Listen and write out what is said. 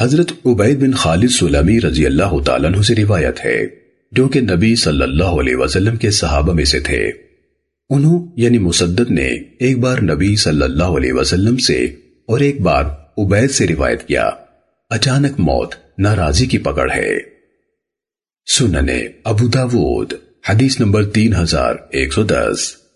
حضرت عبید بن خالد سلمی رضی اللہ تعالیٰ عنہ سے روایت ہے، جو کہ نبی صلی اللہ علیہ وسلم کے صحابہ میں سے تھے۔ انہوں یعنی مسدد نے ایک بار نبی صلی اللہ علیہ وسلم سے اور ایک بار عبید سے روایت کیا، اچانک موت، ناراضی کی پکڑ ہے۔ سننے ابو داود، حدیث نمبر تین ہزار ایک سو دس۔